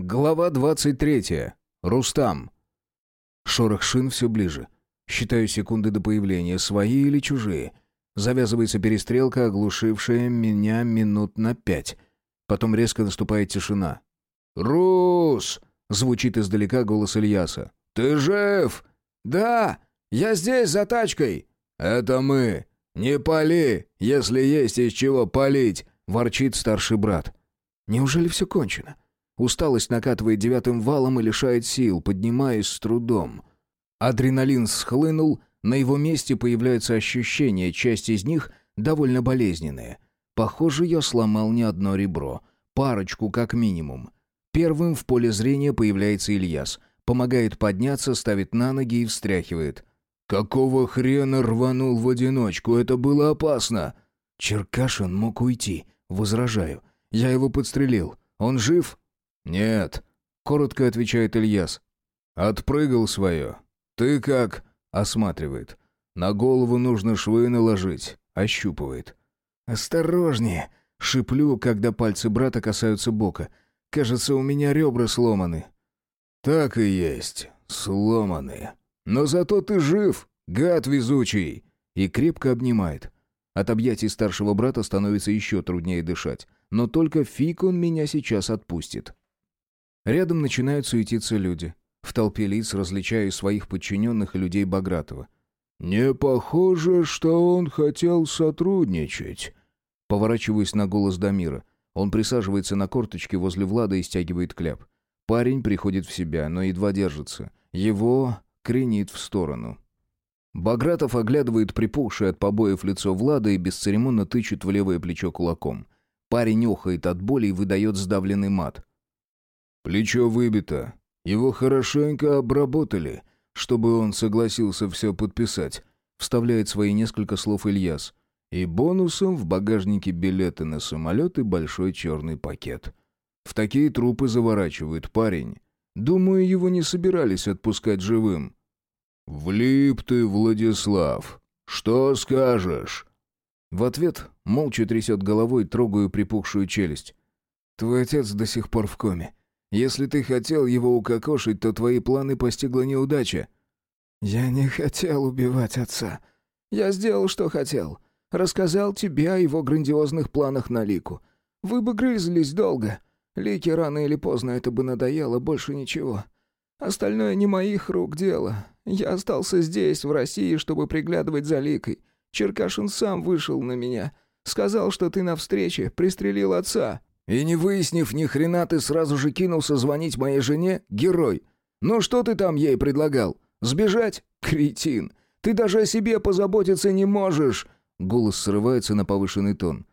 Глава 23. Рустам. Шорох шин все ближе. Считаю секунды до появления, свои или чужие. Завязывается перестрелка, оглушившая меня минут на пять. Потом резко наступает тишина. «Рус!» — звучит издалека голос Ильяса. «Ты жив?» «Да! Я здесь, за тачкой!» «Это мы! Не пали, если есть из чего палить!» — ворчит старший брат. «Неужели все кончено?» Усталость накатывает девятым валом и лишает сил, поднимаясь с трудом. Адреналин схлынул, на его месте появляются ощущения, часть из них довольно болезненные. Похоже, я сломал не одно ребро, парочку как минимум. Первым в поле зрения появляется Ильяс. Помогает подняться, ставит на ноги и встряхивает. «Какого хрена рванул в одиночку? Это было опасно!» Черкашин мог уйти, возражаю. Я его подстрелил. Он жив? «Нет», — коротко отвечает Ильяс. «Отпрыгал свое. Ты как?» — осматривает. «На голову нужно швы наложить», — ощупывает. «Осторожнее!» — шиплю, когда пальцы брата касаются бока. «Кажется, у меня ребра сломаны». «Так и есть, сломаны. Но зато ты жив, гад везучий!» И крепко обнимает. От объятий старшего брата становится еще труднее дышать. Но только фиг он меня сейчас отпустит. Рядом начинают суетиться люди. В толпе лиц различаю своих подчиненных и людей Багратова. «Не похоже, что он хотел сотрудничать». Поворачиваюсь на голос Дамира. Он присаживается на корточке возле Влада и стягивает кляп. Парень приходит в себя, но едва держится. Его кренит в сторону. Багратов оглядывает припухшее от побоев лицо Влада и бесцеремонно тычет в левое плечо кулаком. Парень охает от боли и выдает сдавленный мат. Плечо выбито. Его хорошенько обработали, чтобы он согласился все подписать. Вставляет свои несколько слов Ильяс. И бонусом в багажнике билеты на самолет и большой черный пакет. В такие трупы заворачивают парень. Думаю, его не собирались отпускать живым. «Влип ты, Владислав. Что скажешь?» В ответ молча трясет головой, трогаю припухшую челюсть. «Твой отец до сих пор в коме. Если ты хотел его укокошить, то твои планы постигла неудача». «Я не хотел убивать отца. Я сделал, что хотел. Рассказал тебе о его грандиозных планах на Лику. Вы бы грызлись долго. Лике рано или поздно это бы надоело, больше ничего. Остальное не моих рук дело. Я остался здесь, в России, чтобы приглядывать за Ликой. Черкашин сам вышел на меня. Сказал, что ты на встрече пристрелил отца». И не выяснив ни хрена, ты сразу же кинулся звонить моей жене? Герой. Ну что ты там ей предлагал? Сбежать? Кретин. Ты даже о себе позаботиться не можешь. Голос срывается на повышенный тон.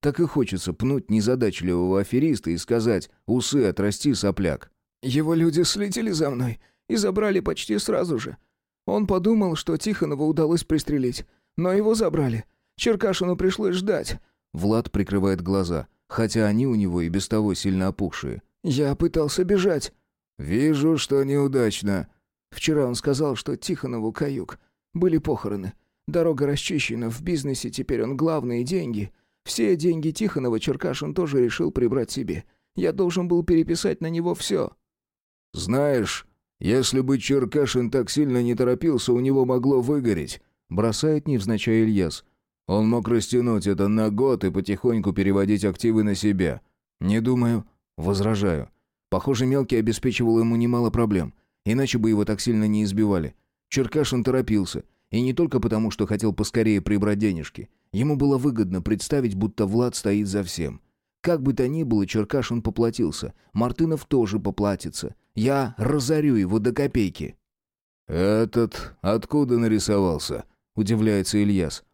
Так и хочется пнуть незадачливого афериста и сказать «Усы отрасти, сопляк». Его люди следили за мной и забрали почти сразу же. Он подумал, что Тихонова удалось пристрелить, но его забрали. Черкашину пришлось ждать. Влад прикрывает глаза хотя они у него и без того сильно опухшие. «Я пытался бежать». «Вижу, что неудачно». Вчера он сказал, что Тихонову каюк. Были похороны. Дорога расчищена, в бизнесе теперь он главные деньги. Все деньги Тихонова Черкашин тоже решил прибрать себе. Я должен был переписать на него все. «Знаешь, если бы Черкашин так сильно не торопился, у него могло выгореть», бросает невзначай Ильяс. Он мог растянуть это на год и потихоньку переводить активы на себя. Не думаю. Возражаю. Похоже, мелкий обеспечивал ему немало проблем. Иначе бы его так сильно не избивали. Черкашин торопился. И не только потому, что хотел поскорее прибрать денежки. Ему было выгодно представить, будто Влад стоит за всем. Как бы то ни было, Черкашин поплатился. Мартынов тоже поплатится. Я разорю его до копейки. «Этот откуда нарисовался?» – удивляется Ильяс.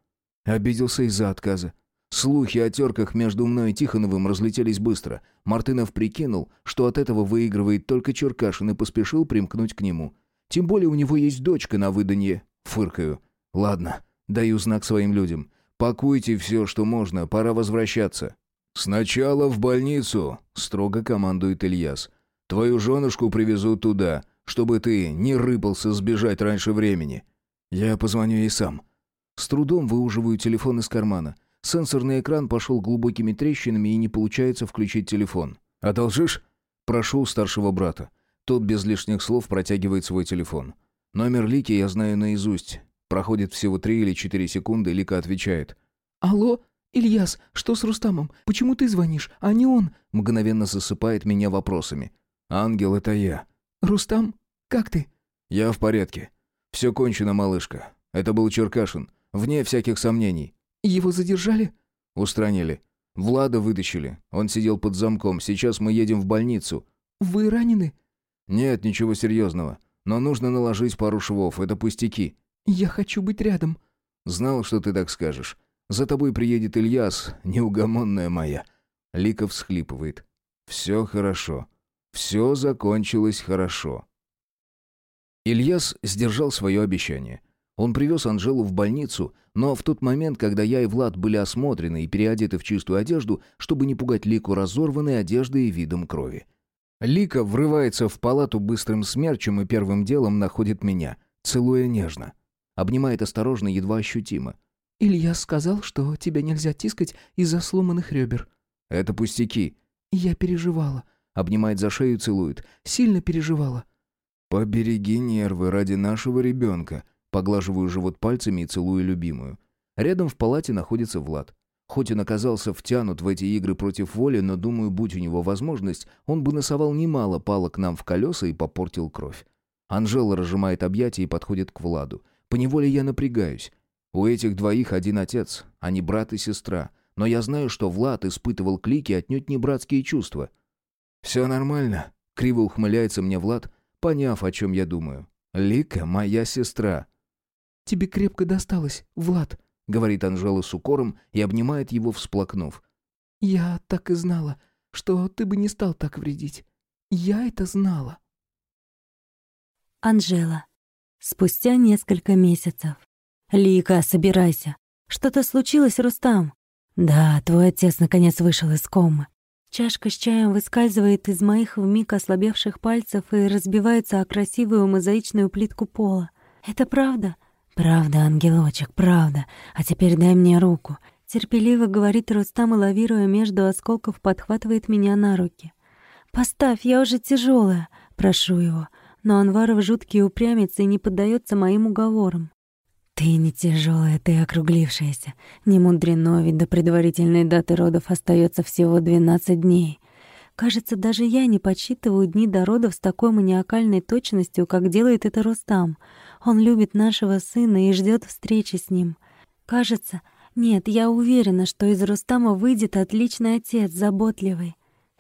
Обиделся из-за отказа. Слухи о терках между мной и Тихоновым разлетелись быстро. Мартынов прикинул, что от этого выигрывает только Черкашин и поспешил примкнуть к нему. Тем более у него есть дочка на выданье. Фыркаю. Ладно, даю знак своим людям. Пакуйте все, что можно, пора возвращаться. «Сначала в больницу», — строго командует Ильяс. «Твою женушку привезут туда, чтобы ты не рыпался сбежать раньше времени». «Я позвоню ей сам», с трудом выуживаю телефон из кармана. Сенсорный экран пошел глубокими трещинами и не получается включить телефон. «Одолжишь?» Прошу у старшего брата. Тот без лишних слов протягивает свой телефон. Номер Лики я знаю наизусть. Проходит всего три или четыре секунды, Лика отвечает. «Алло, Ильяс, что с Рустамом? Почему ты звонишь, а не он?» Мгновенно засыпает меня вопросами. «Ангел, это я». «Рустам, как ты?» «Я в порядке. Все кончено, малышка. Это был Черкашин. Вне всяких сомнений». «Его задержали?» «Устранили. Влада вытащили. Он сидел под замком. Сейчас мы едем в больницу». «Вы ранены?» «Нет, ничего серьезного. Но нужно наложить пару швов. Это пустяки». «Я хочу быть рядом». «Знал, что ты так скажешь. За тобой приедет Ильяс, неугомонная моя». Лика всхлипывает. «Все хорошо. Все закончилось хорошо». Ильяс сдержал свое обещание. Он привез Анжелу в больницу, но в тот момент, когда я и Влад были осмотрены и переодеты в чистую одежду, чтобы не пугать Лику разорванной одеждой и видом крови. Лика врывается в палату быстрым смерчем и первым делом находит меня, целуя нежно. Обнимает осторожно, едва ощутимо. «Илья сказал, что тебя нельзя тискать из-за сломанных ребер». «Это пустяки». «Я переживала». Обнимает за шею целует. «Сильно переживала». «Побереги нервы ради нашего ребенка», Поглаживаю живот пальцами и целую любимую. Рядом в палате находится Влад. Хоть он оказался втянут в эти игры против воли, но, думаю, будь у него возможность, он бы носовал немало палок нам в колеса и попортил кровь. Анжела разжимает объятия и подходит к Владу. Поневоле я напрягаюсь. У этих двоих один отец, не брат и сестра. Но я знаю, что Влад испытывал клики отнюдь не братские чувства. «Все нормально», — криво ухмыляется мне Влад, поняв, о чем я думаю. «Лика моя сестра». «Тебе крепко досталось, Влад», — говорит Анжела с укором и обнимает его, всплакнув. «Я так и знала, что ты бы не стал так вредить. Я это знала». Анжела. Спустя несколько месяцев. «Лика, собирайся. Что-то случилось, Рустам?» «Да, твой отец наконец вышел из комы». Чашка с чаем выскальзывает из моих вмиг ослабевших пальцев и разбивается о красивую мозаичную плитку пола. «Это правда?» «Правда, ангелочек, правда. А теперь дай мне руку». Терпеливо говорит Рустам и, лавируя между осколков, подхватывает меня на руки. «Поставь, я уже тяжелая, прошу его. Но Анваров жуткий упрямец и не поддается моим уговорам. «Ты не тяжелая, ты округлившаяся. Не мудрено, ведь до предварительной даты родов остается всего 12 дней. Кажется, даже я не подсчитываю дни до родов с такой маниакальной точностью, как делает это Рустам. Он любит нашего сына и ждет встречи с ним. Кажется, нет, я уверена, что из Рустама выйдет отличный отец, заботливый.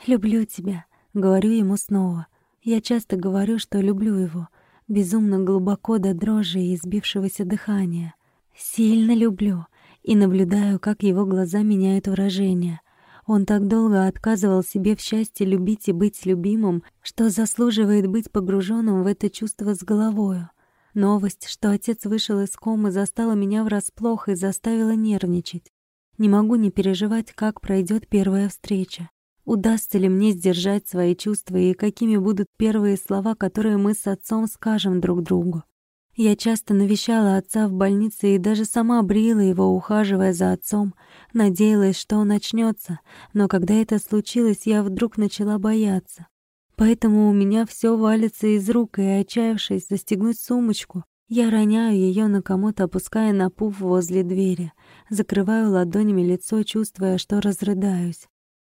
«Люблю тебя», — говорю ему снова. Я часто говорю, что люблю его. Безумно глубоко до дрожи и избившегося дыхания. Сильно люблю и наблюдаю, как его глаза меняют выражение. Он так долго отказывал себе в счастье любить и быть любимым, что заслуживает быть погруженным в это чувство с головою. Новость, что отец вышел из комы, застала меня врасплох и заставила нервничать. Не могу не переживать, как пройдет первая встреча. Удастся ли мне сдержать свои чувства и какими будут первые слова, которые мы с отцом скажем друг другу. Я часто навещала отца в больнице и даже сама брила его, ухаживая за отцом, надеялась, что он очнется, но когда это случилось, я вдруг начала бояться. Поэтому у меня все валится из рук, и, отчаявшись застегнуть сумочку, я роняю ее на комод, опуская на пуф возле двери. Закрываю ладонями лицо, чувствуя, что разрыдаюсь.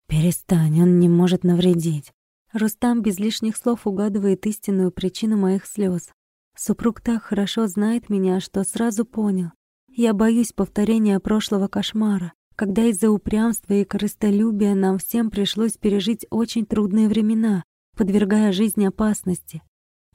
«Перестань, он не может навредить». Рустам без лишних слов угадывает истинную причину моих слез. Супруг так хорошо знает меня, что сразу понял. Я боюсь повторения прошлого кошмара, когда из-за упрямства и корыстолюбия нам всем пришлось пережить очень трудные времена, подвергая жизнь опасности.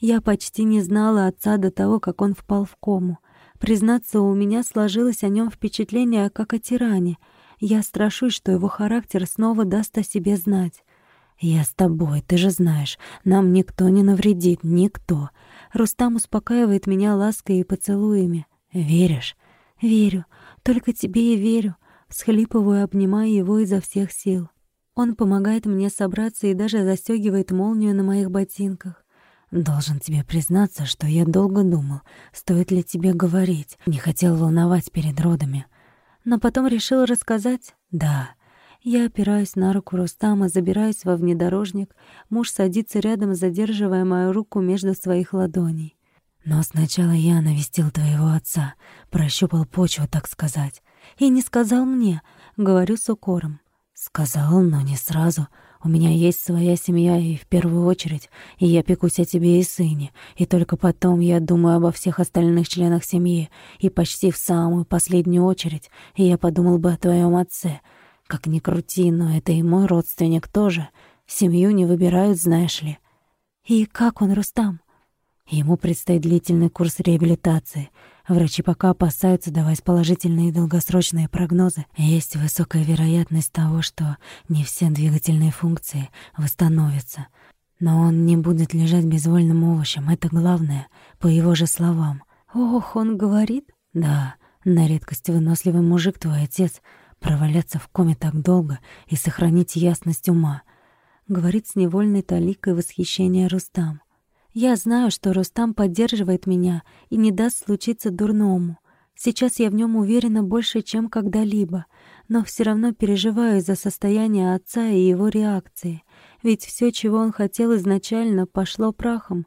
Я почти не знала отца до того, как он впал в кому. Признаться, у меня сложилось о нем впечатление, как о тиране. Я страшусь, что его характер снова даст о себе знать. «Я с тобой, ты же знаешь, нам никто не навредит, никто». Рустам успокаивает меня лаской и поцелуями. «Веришь?» «Верю, только тебе и верю». Схлипываю, обнимая его изо всех сил. Он помогает мне собраться и даже застегивает молнию на моих ботинках. Должен тебе признаться, что я долго думал, стоит ли тебе говорить. Не хотел волновать перед родами. Но потом решил рассказать. Да, Я опираюсь на руку Рустама, забираюсь во внедорожник. Муж садится рядом, задерживая мою руку между своих ладоней. Но сначала я навестил твоего отца, прощупал почву, так сказать. И не сказал мне, говорю с укором. Сказал, но не сразу. У меня есть своя семья, и в первую очередь и я пекусь о тебе и сыне, и только потом я думаю обо всех остальных членах семьи, и почти в самую последнюю очередь я подумал бы о твоем отце. Как ни крути, но это и мой родственник тоже. Семью не выбирают, знаешь ли. И как он, Рустам? Ему предстоит длительный курс реабилитации. Врачи пока опасаются давать положительные и долгосрочные прогнозы. Есть высокая вероятность того, что не все двигательные функции восстановятся. Но он не будет лежать безвольным овощем, это главное, по его же словам. «Ох, он говорит?» «Да, на редкость выносливый мужик твой отец. Проваляться в коме так долго и сохранить ясность ума», — говорит с невольной таликой восхищения Рустам. Я знаю, что Рустам поддерживает меня и не даст случиться дурному. Сейчас я в нем уверена больше, чем когда-либо, но все равно переживаю за состояние отца и его реакции. Ведь все, чего он хотел изначально, пошло прахом.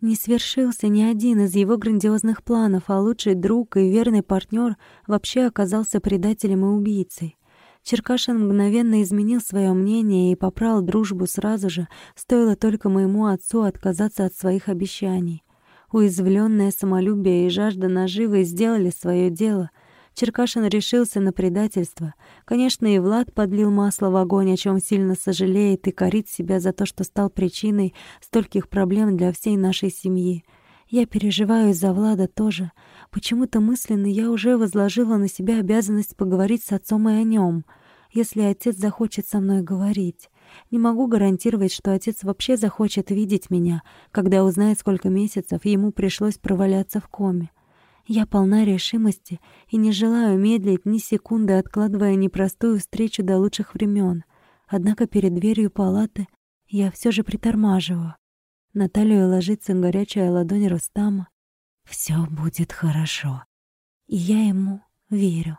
Не свершился ни один из его грандиозных планов, а лучший друг и верный партнер вообще оказался предателем и убийцей. Черкашин мгновенно изменил свое мнение и попрал дружбу сразу же, стоило только моему отцу отказаться от своих обещаний. Уязвленное самолюбие и жажда наживы сделали свое дело. Черкашин решился на предательство. Конечно, и Влад подлил масло в огонь, о чем сильно сожалеет и корит себя за то, что стал причиной стольких проблем для всей нашей семьи. Я переживаю из-за Влада тоже. Почему-то мысленно я уже возложила на себя обязанность поговорить с отцом и о нем, если отец захочет со мной говорить. Не могу гарантировать, что отец вообще захочет видеть меня, когда узнает, сколько месяцев ему пришлось проваляться в коме. Я полна решимости и не желаю медлить ни секунды, откладывая непростую встречу до лучших времен. Однако перед дверью палаты я все же притормаживаю. На талию ложится горячая ладонь Рустама. Все будет хорошо. И я ему верю.